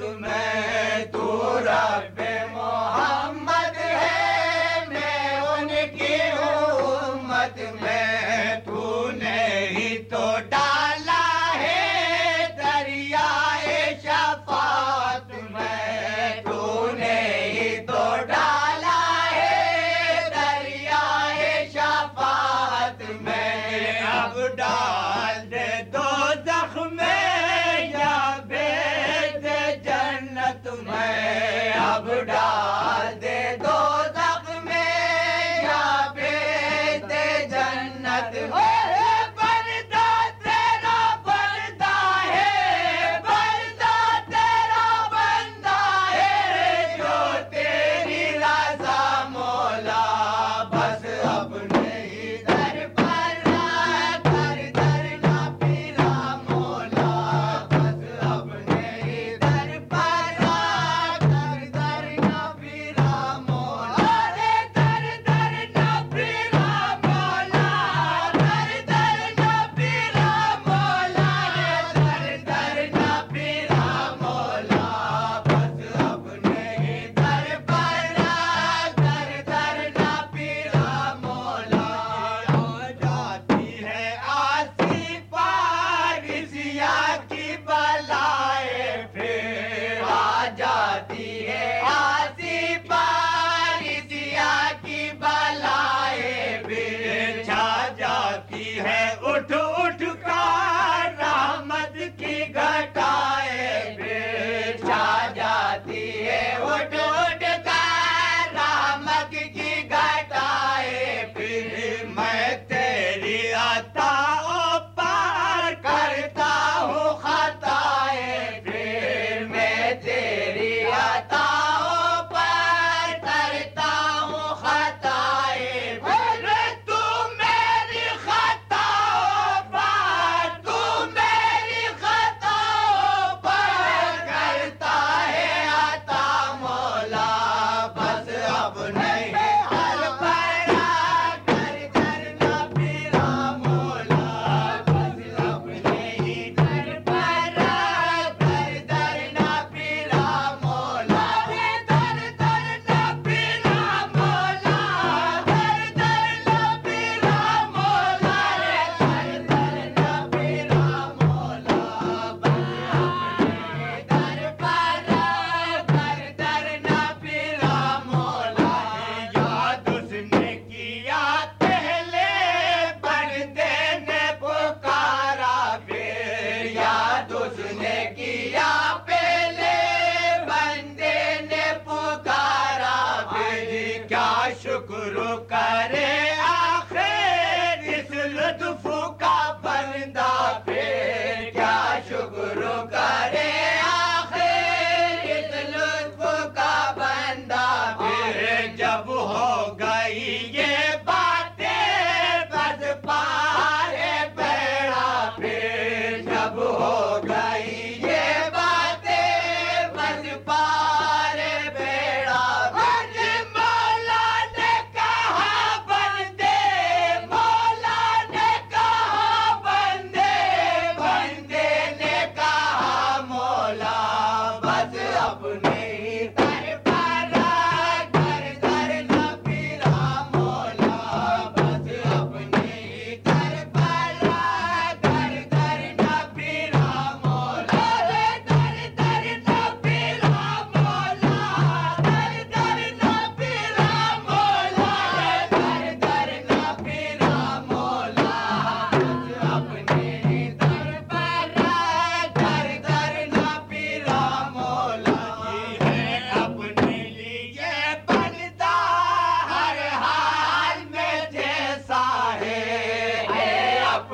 उम्मत में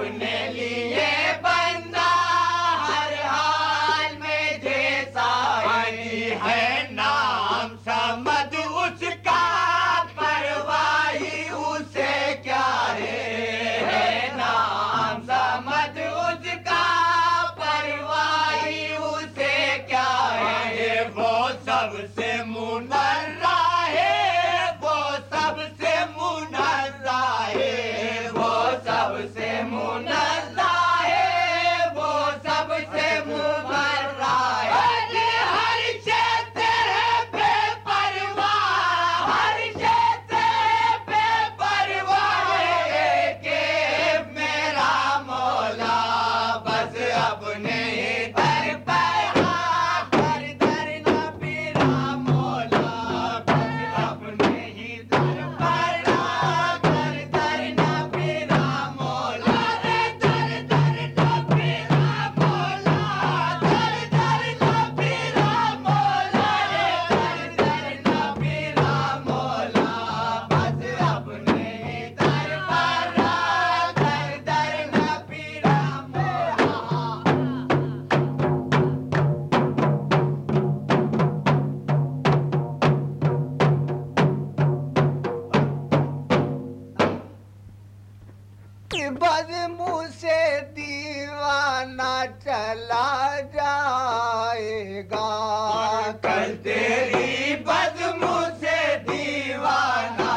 open it. बदमू से दीवाना चला जाएगा। कल तेरी बदमू से दीवाना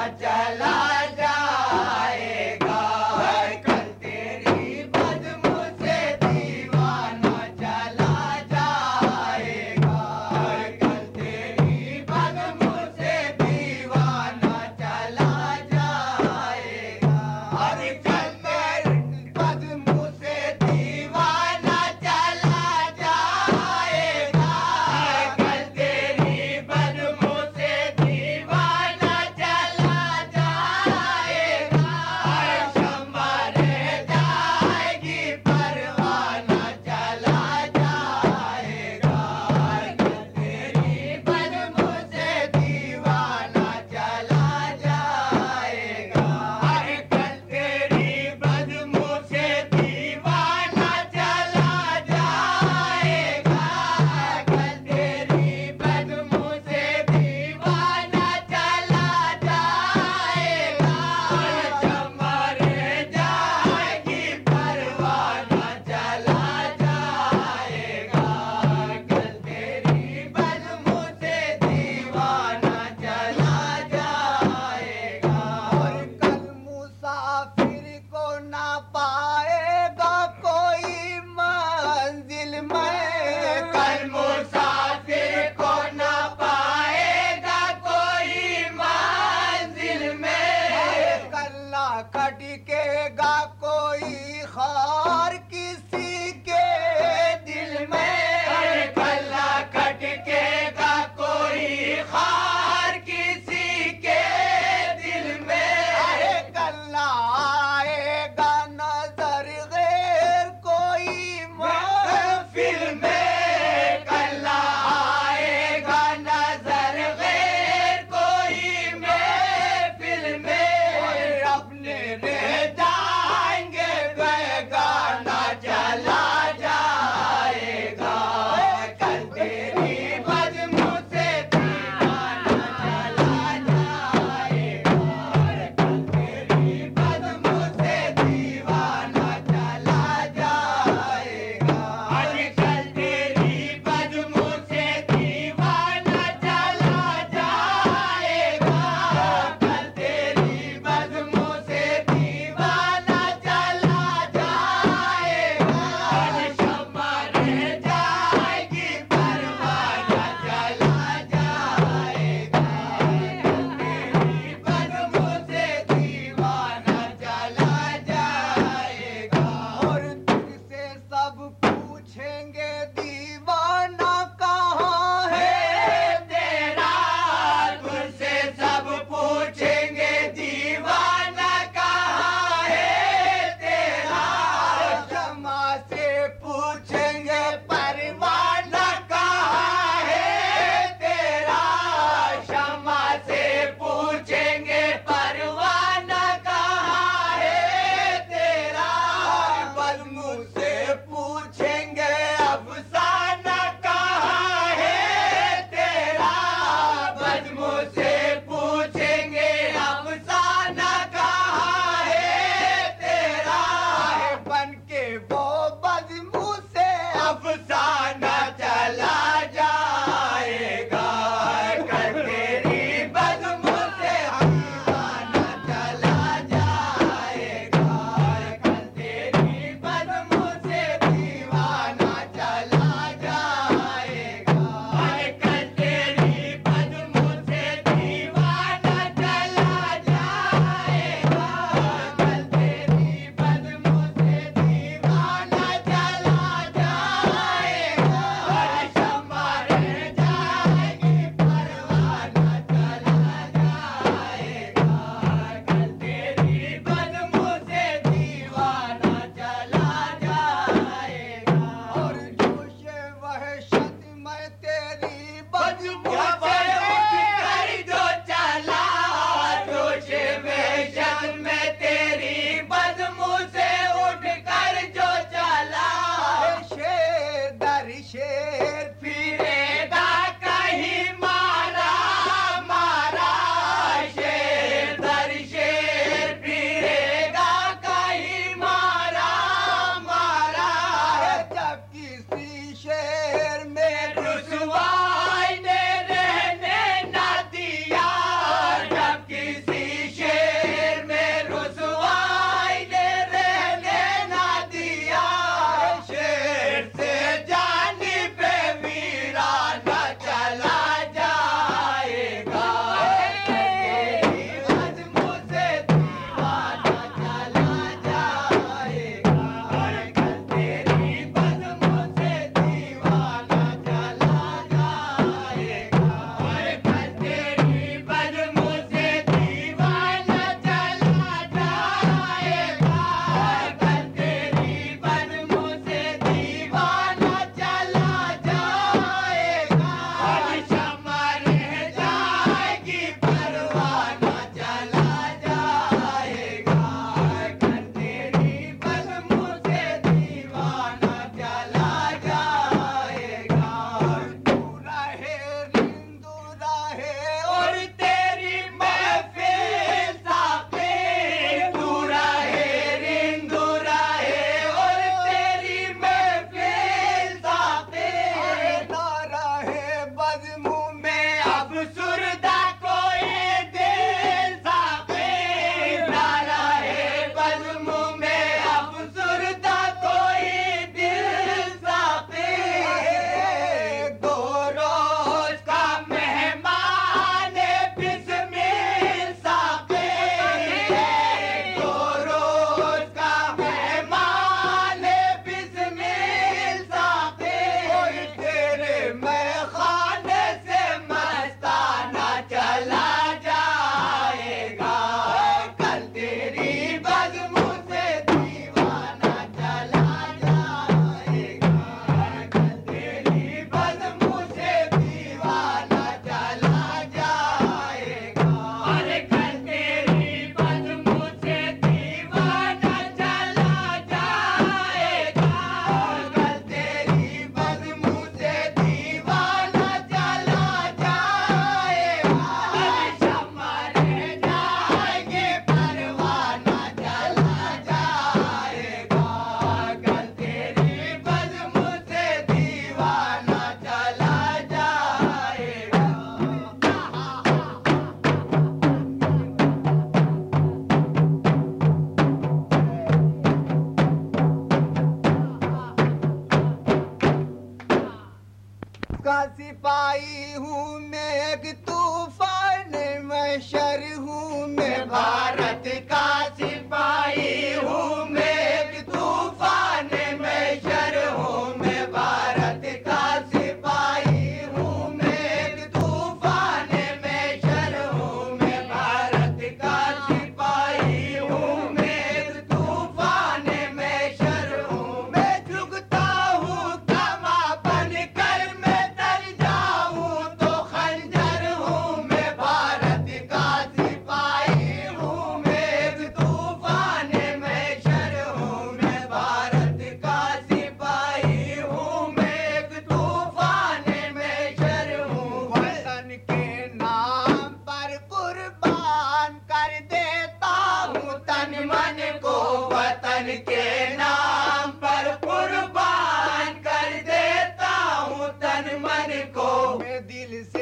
तन मन को। मैं दिल से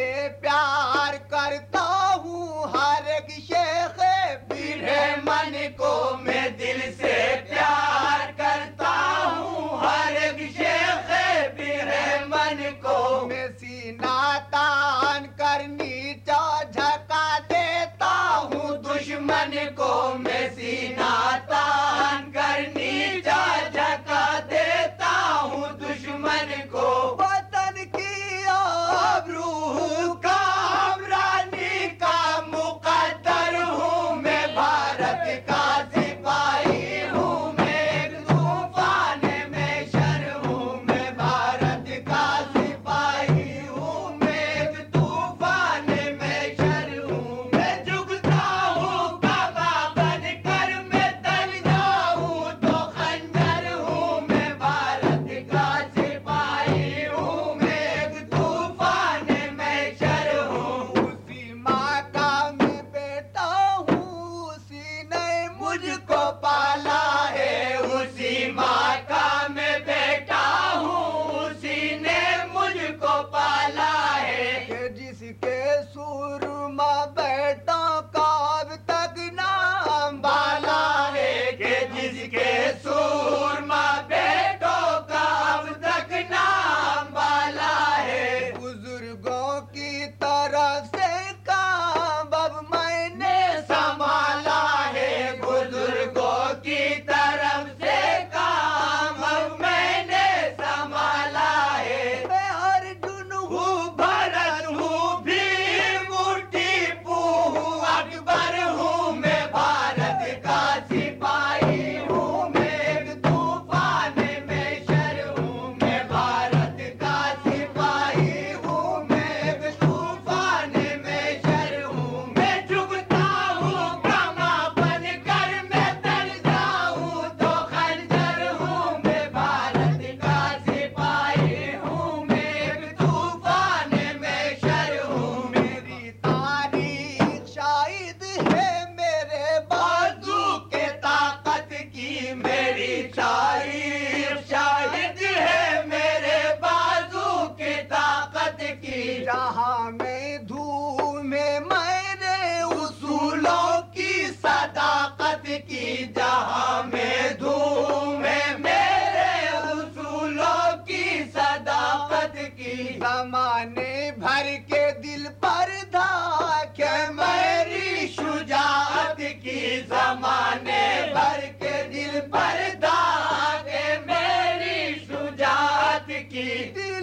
Mickey.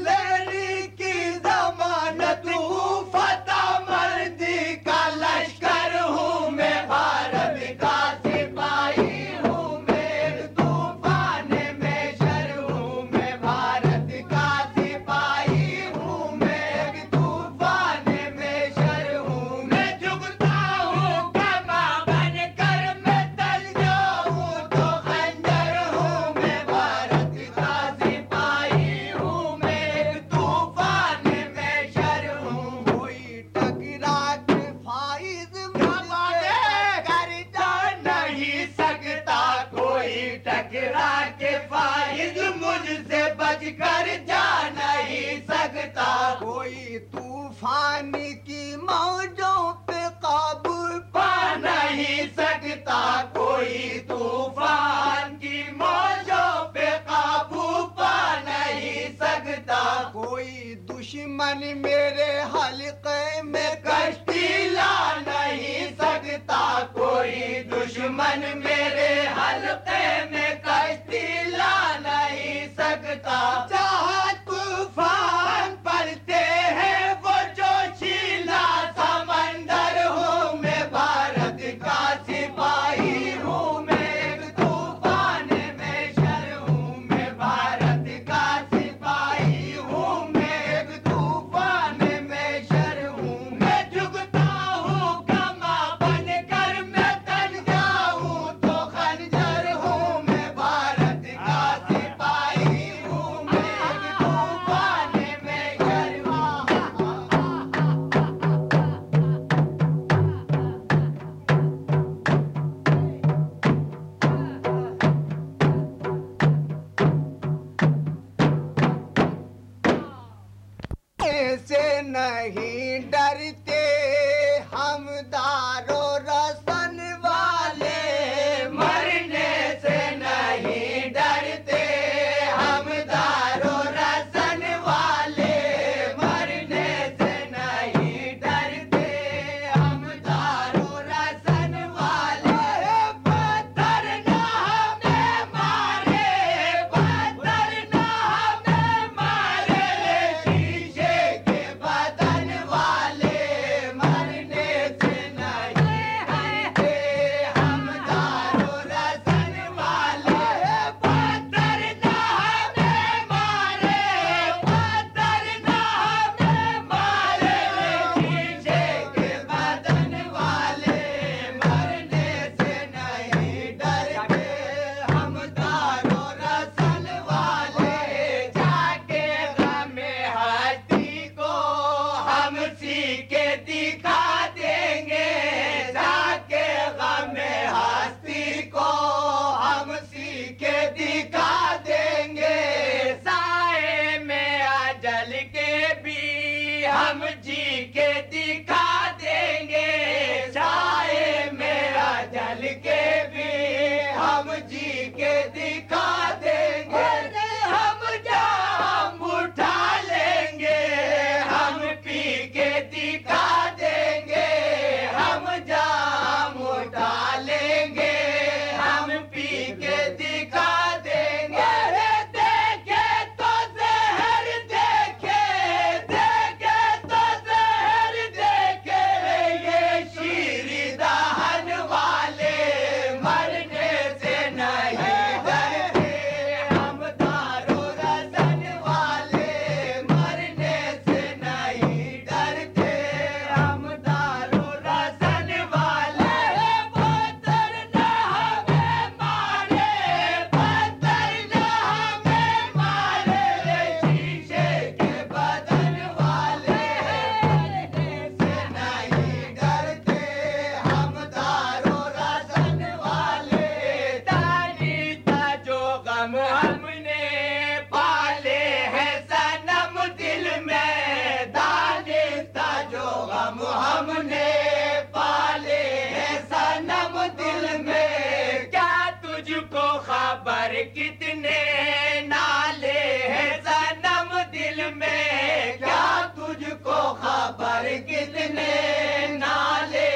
ने नाले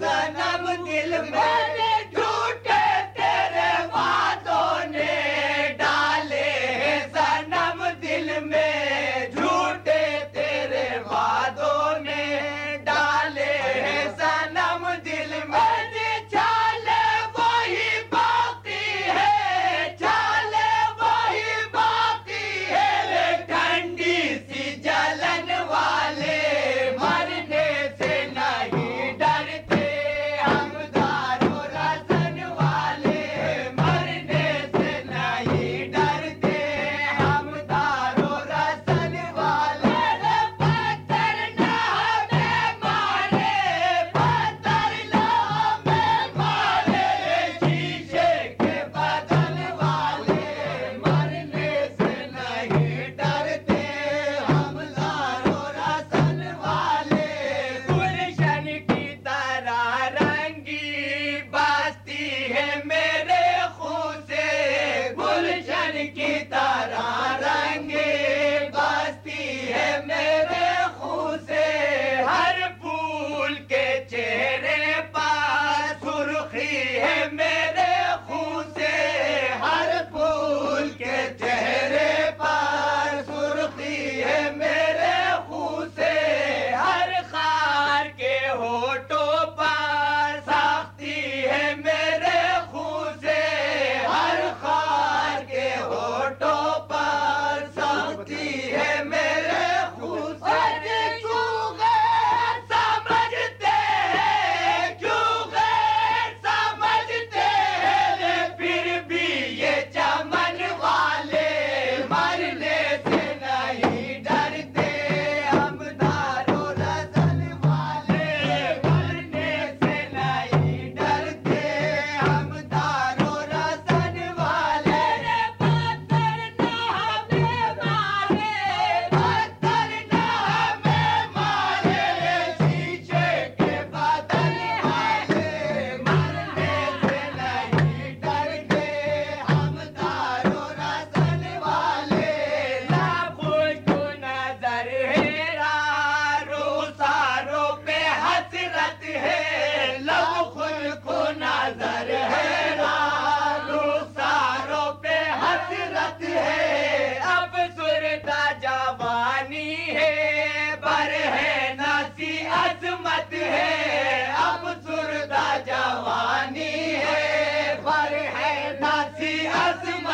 सनम दिल में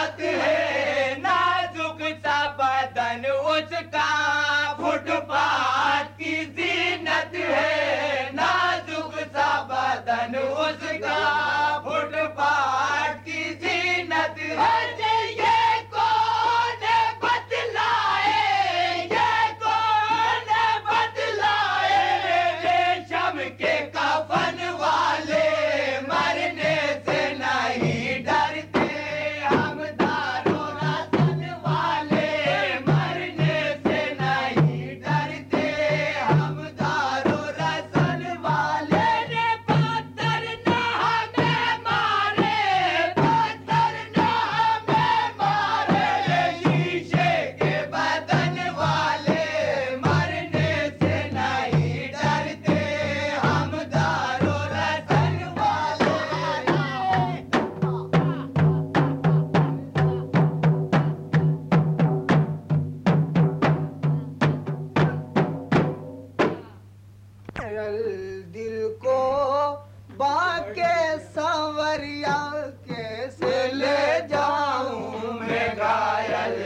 बात है, नाजुक सा बदन उसका। फुटपाथ की जीनत है, नाजुक सा बदन उसका। फुटपाथ की जीनत है। बाके सावरिया के से ले जाऊँ मैं घायल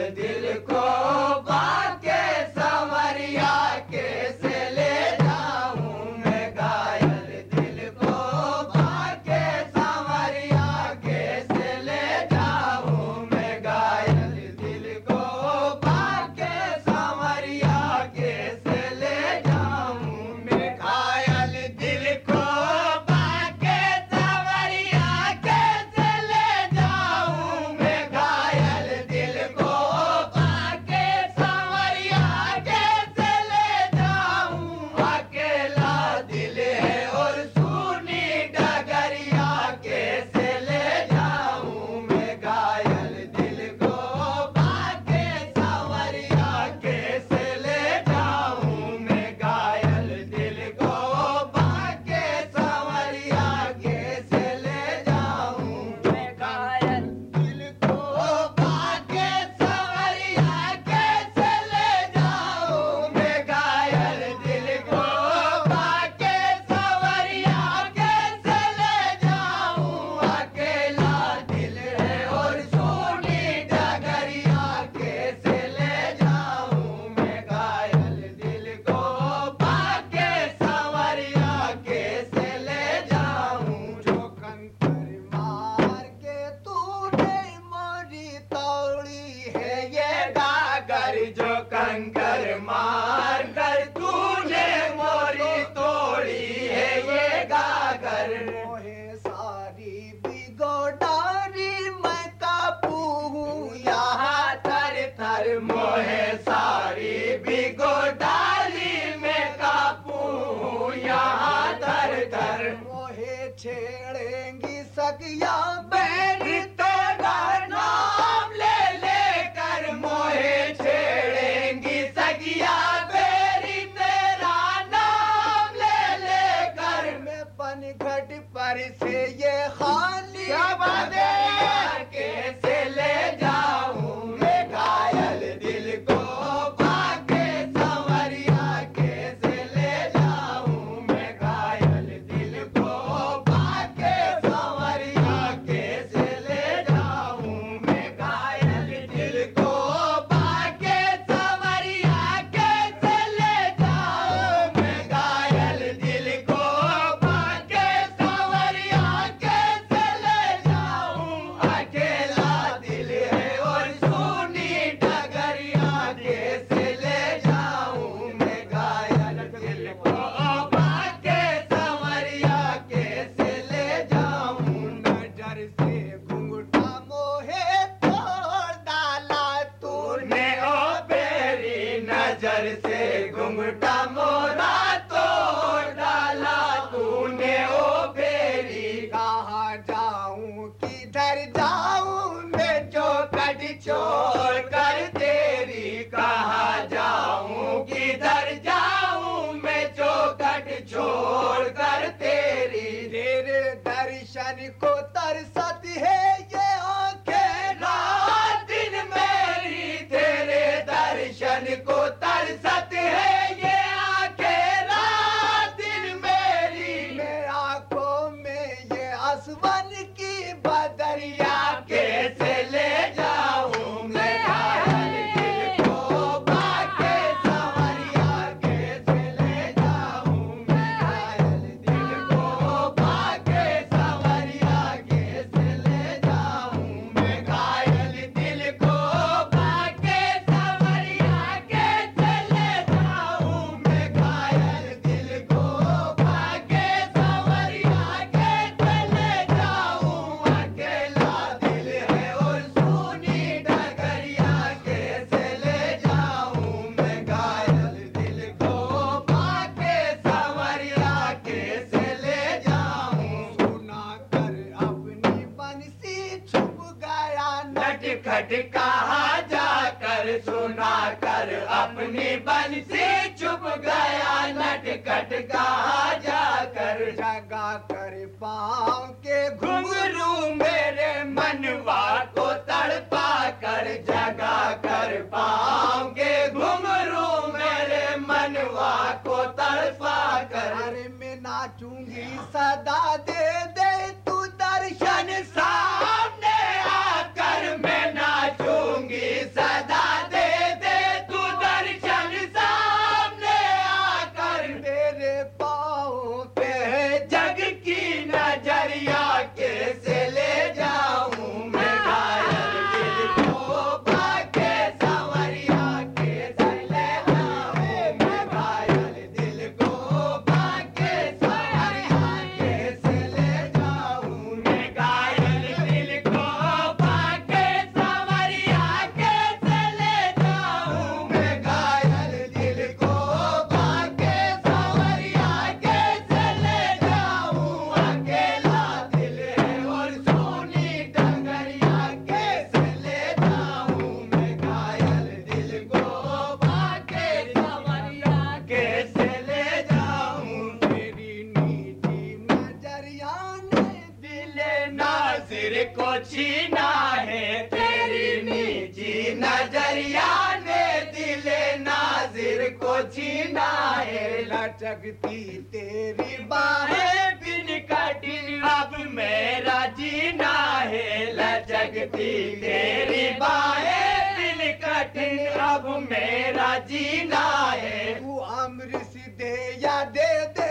बेला चगती तेरी बाहें बिन कटिन अब मेरा जीना है लचकती तेरी बाहें बिन कटिन अब मेरा जीना है। तू अमृत दे या दे दे